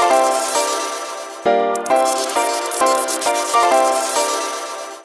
Thank you.